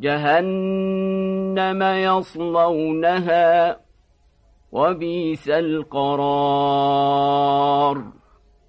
جهنم يصلونها وبيس القرار.